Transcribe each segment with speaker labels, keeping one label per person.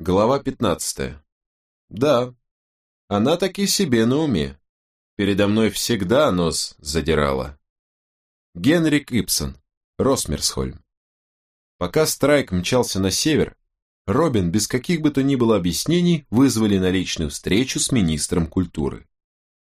Speaker 1: Глава 15. Да, она таки себе на уме. Передо мной всегда нос задирала. Генрик Ипсон, Росмерсхольм. Пока Страйк мчался на север, Робин без каких бы то ни было объяснений вызвали на личную встречу с министром культуры.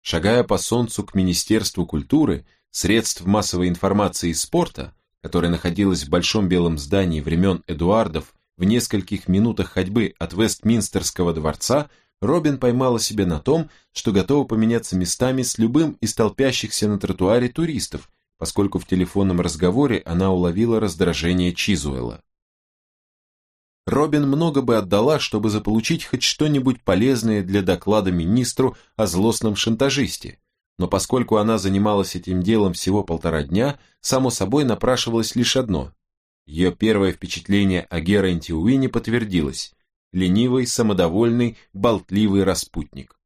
Speaker 1: Шагая по солнцу к Министерству культуры, средств массовой информации и спорта, которое находилось в большом белом здании времен Эдуардов в нескольких минутах ходьбы от Вестминстерского дворца Робин поймала себя на том, что готова поменяться местами с любым из толпящихся на тротуаре туристов, поскольку в телефонном разговоре она уловила раздражение Чизуэла. Робин много бы отдала, чтобы заполучить хоть что-нибудь полезное для доклада министру о злостном шантажисте, но поскольку она занималась этим делом всего полтора дня, само собой напрашивалось лишь одно ее первое впечатление о Геренте Уинне подтвердилось. Ленивый, самодовольный, болтливый распутник.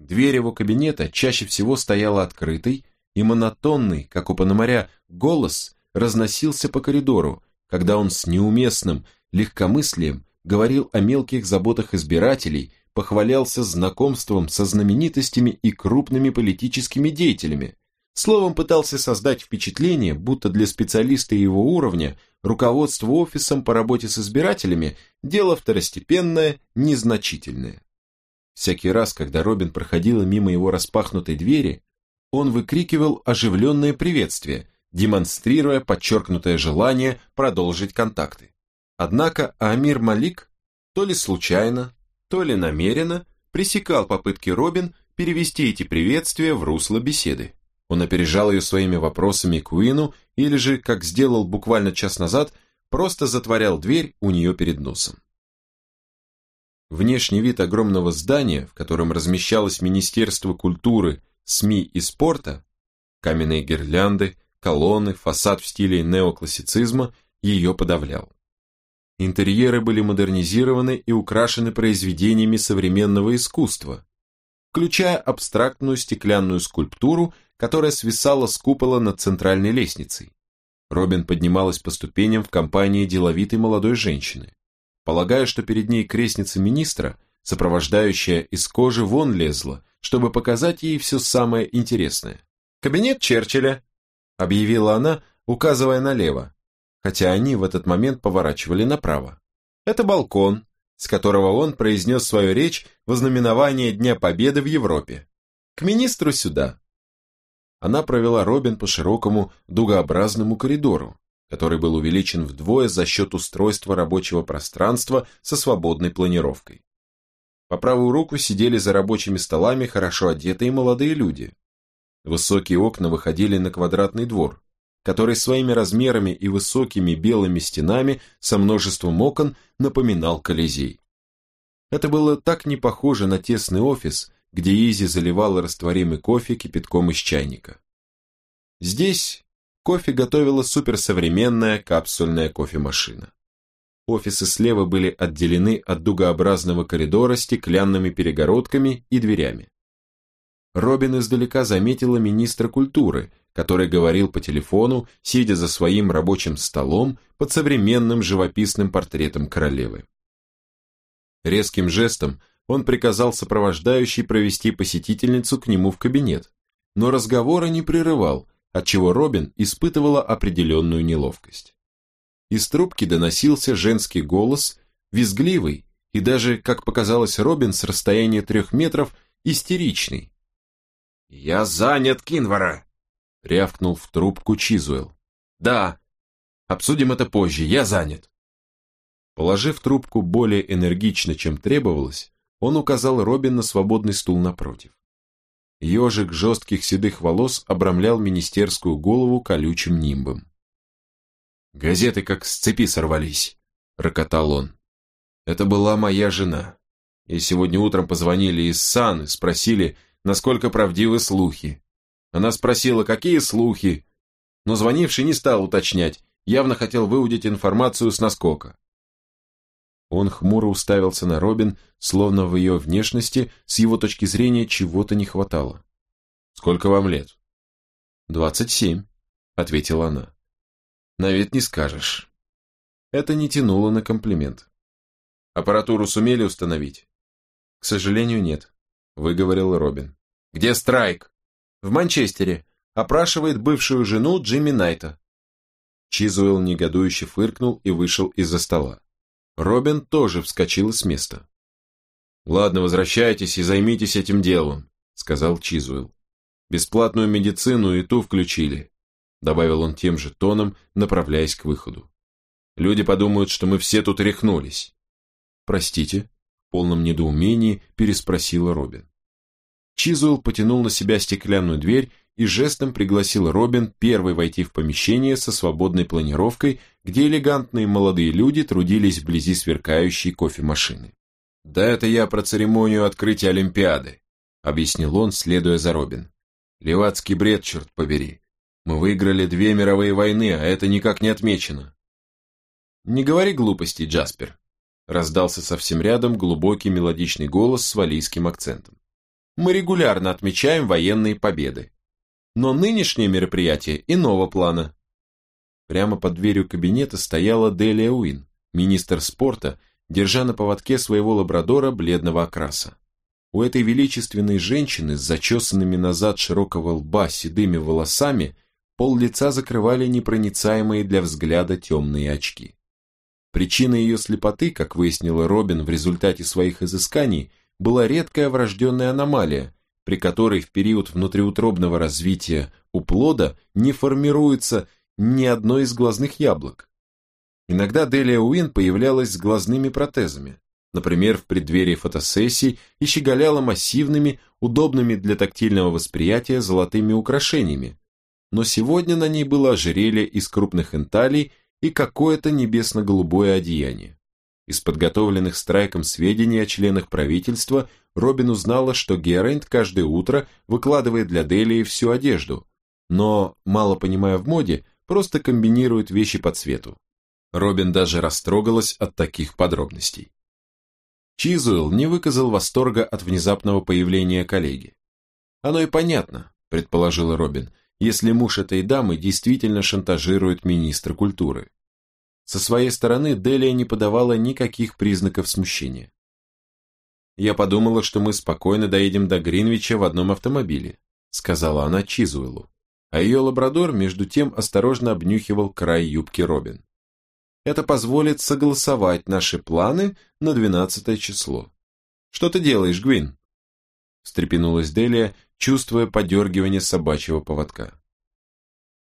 Speaker 1: Дверь его кабинета чаще всего стояла открытой, и монотонный, как у Пономаря, голос разносился по коридору, когда он с неуместным легкомыслием говорил о мелких заботах избирателей, похвалялся знакомством со знаменитостями и крупными политическими деятелями, Словом, пытался создать впечатление, будто для специалиста его уровня руководство офисом по работе с избирателями – дело второстепенное, незначительное. Всякий раз, когда Робин проходила мимо его распахнутой двери, он выкрикивал оживленное приветствие, демонстрируя подчеркнутое желание продолжить контакты. Однако Амир Малик то ли случайно, то ли намеренно пресекал попытки Робин перевести эти приветствия в русло беседы. Он опережал ее своими вопросами к Уину или же, как сделал буквально час назад, просто затворял дверь у нее перед носом. Внешний вид огромного здания, в котором размещалось Министерство культуры, СМИ и спорта, каменные гирлянды, колонны, фасад в стиле неоклассицизма, ее подавлял. Интерьеры были модернизированы и украшены произведениями современного искусства, включая абстрактную стеклянную скульптуру которая свисала с купола над центральной лестницей. Робин поднималась по ступеням в компании деловитой молодой женщины. Полагая, что перед ней крестница министра, сопровождающая из кожи вон лезла, чтобы показать ей все самое интересное. «Кабинет Черчилля», — объявила она, указывая налево, хотя они в этот момент поворачивали направо. «Это балкон, с которого он произнес свою речь в ознаменование Дня Победы в Европе. К министру сюда она провела Робин по широкому дугообразному коридору, который был увеличен вдвое за счет устройства рабочего пространства со свободной планировкой. По правую руку сидели за рабочими столами хорошо одетые молодые люди. Высокие окна выходили на квадратный двор, который своими размерами и высокими белыми стенами со множеством окон напоминал Колизей. Это было так не похоже на тесный офис, где Изи заливала растворимый кофе кипятком из чайника. Здесь кофе готовила суперсовременная капсульная кофемашина. Офисы слева были отделены от дугообразного коридора стеклянными перегородками и дверями. Робин издалека заметила министра культуры, который говорил по телефону, сидя за своим рабочим столом под современным живописным портретом королевы. Резким жестом он приказал сопровождающей провести посетительницу к нему в кабинет, но разговора не прерывал, отчего Робин испытывала определенную неловкость. Из трубки доносился женский голос, визгливый и даже, как показалось Робин с расстояния трех метров, истеричный. «Я занят, Кинвара!» — рявкнул в трубку Чизуэлл. «Да, обсудим это позже, я занят». Положив трубку более энергично, чем требовалось, он указал Робин на свободный стул напротив. Ежик жестких седых волос обрамлял министерскую голову колючим нимбом. «Газеты как с цепи сорвались», — рокотал он. «Это была моя жена. И сегодня утром позвонили из САН и спросили, насколько правдивы слухи. Она спросила, какие слухи, но звонивший не стал уточнять, явно хотел выудить информацию с наскока. Он хмуро уставился на Робин, словно в ее внешности, с его точки зрения, чего-то не хватало. «Сколько вам лет?» «Двадцать семь», — ответила она. «На вид не скажешь». Это не тянуло на комплимент. Аппаратуру сумели установить?
Speaker 2: К сожалению, нет, выговорил Робин.
Speaker 1: Где Страйк?
Speaker 2: В Манчестере. Опрашивает бывшую жену Джимми Найта.
Speaker 1: Чизуэлл негодующе фыркнул и вышел из-за стола. Робин тоже вскочил с места. «Ладно, возвращайтесь и займитесь этим делом», — сказал Чизуэлл. «Бесплатную медицину и ту включили», — добавил он тем же тоном, направляясь к выходу. «Люди подумают, что мы все тут рехнулись».
Speaker 2: «Простите?» — в полном недоумении переспросила Робин. Чизуэлл потянул на себя стеклянную дверь и жестом пригласил Робин первой войти в помещение со свободной планировкой, где элегантные молодые люди трудились вблизи сверкающей кофемашины.
Speaker 1: «Да это я про церемонию открытия Олимпиады», — объяснил он, следуя за Робин. «Левацкий бред, черт побери. Мы выиграли две мировые войны, а это никак не отмечено».
Speaker 2: «Не говори глупостей, Джаспер», — раздался совсем рядом глубокий мелодичный голос с валийским акцентом. «Мы регулярно отмечаем военные победы. Но нынешнее мероприятие иного плана. Прямо под дверью кабинета стояла Делия Уин, министр спорта, держа на поводке своего лабрадора бледного окраса. У этой величественной женщины с зачесанными назад широкого лба седыми волосами пол лица закрывали непроницаемые для взгляда темные очки. Причиной ее слепоты, как выяснила Робин в результате своих изысканий, была редкая врожденная аномалия, при которой в период внутриутробного развития у плода не формируется ни одно из глазных яблок. Иногда Делия Уин появлялась с глазными протезами, например, в преддверии фотосессий и щеголяла массивными, удобными для тактильного восприятия золотыми украшениями, но сегодня на ней было ожерелье из крупных энталий и какое-то небесно-голубое одеяние. Из подготовленных страйком сведений о членах правительства Робин узнала, что Герайнд каждое утро выкладывает для Делии всю одежду, но, мало понимая в моде, просто комбинирует вещи по цвету. Робин даже растрогалась от таких подробностей. Чизуэлл не выказал восторга от внезапного появления коллеги. «Оно и понятно», – предположила Робин, если муж этой дамы действительно шантажирует министра культуры. Со своей стороны Делия не подавала никаких признаков смущения. «Я подумала, что мы спокойно доедем до Гринвича в одном автомобиле», сказала она Чизуэлу, а ее лабрадор между тем осторожно обнюхивал край юбки Робин. «Это позволит согласовать наши планы на двенадцатое число. Что ты делаешь, Гвин?» встрепенулась Делия, чувствуя подергивание собачьего поводка.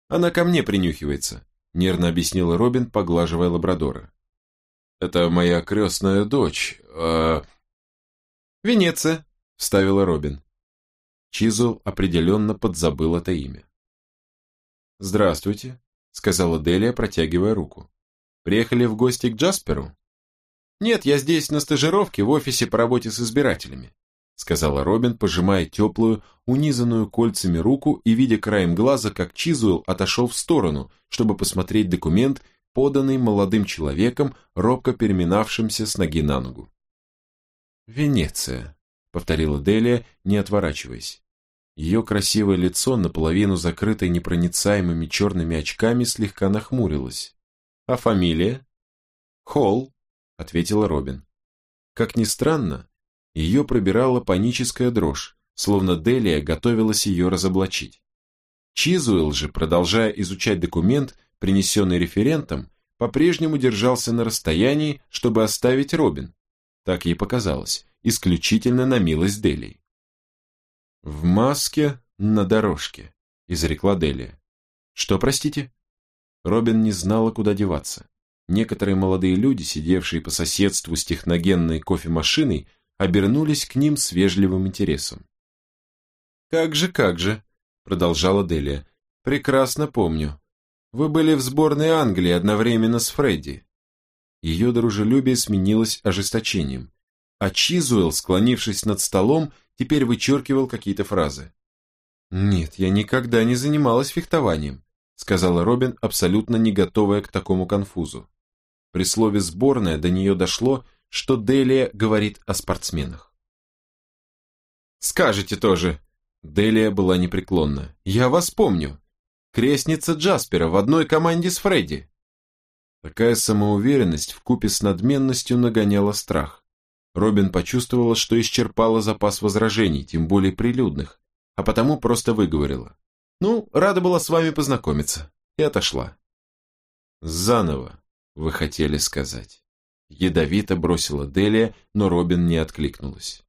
Speaker 2: «Она ко мне принюхивается», нервно объяснила Робин, поглаживая лабрадора. «Это моя крестная дочь, а...» «Венеция», — вставила Робин. Чизл определенно подзабыл это имя. «Здравствуйте», — сказала Делия, протягивая руку. «Приехали в гости к Джасперу?» «Нет, я здесь на стажировке в офисе по работе с избирателями сказала Робин, пожимая теплую, унизанную кольцами руку и видя краем глаза, как Чизуэлл отошел в сторону, чтобы посмотреть документ, поданный молодым человеком, робко переминавшимся с ноги на ногу. «Венеция», — повторила Делия, не отворачиваясь. Ее красивое лицо, наполовину закрытое непроницаемыми черными очками, слегка нахмурилось. «А фамилия?» «Холл», — ответила Робин. Как ни странно, ее пробирала паническая дрожь, словно Делия готовилась ее разоблачить. Чизуэлл же, продолжая изучать документ, принесенный референтом, по-прежнему держался на расстоянии, чтобы оставить Робин. Так ей показалось, исключительно на милость Делии. «В маске на дорожке», — изрекла Делия. «Что, простите?» Робин не знала, куда деваться. Некоторые молодые люди, сидевшие по соседству с техногенной кофемашиной, обернулись к ним с вежливым интересом. «Как же, как же», — продолжала Делия, — «прекрасно помню. Вы были в сборной Англии одновременно с Фредди». Ее дружелюбие сменилось ожесточением, а Чизуэлл, склонившись над столом, теперь вычеркивал какие-то фразы. «Нет, я никогда не занималась фехтованием», сказала Робин, абсолютно не готовая к такому конфузу. При слове «сборная» до нее дошло, что Делия говорит о спортсменах. «Скажете тоже!» Делия была непреклонна. «Я вас помню. Крестница Джаспера в одной команде с Фредди».
Speaker 1: Такая самоуверенность вкупе с надменностью нагоняла страх. Робин почувствовала, что исчерпала запас возражений, тем более прилюдных, а потому просто выговорила. «Ну, рада была с вами познакомиться», и отошла. «Заново, вы хотели сказать». Ядовито бросила Делия, но Робин не откликнулась.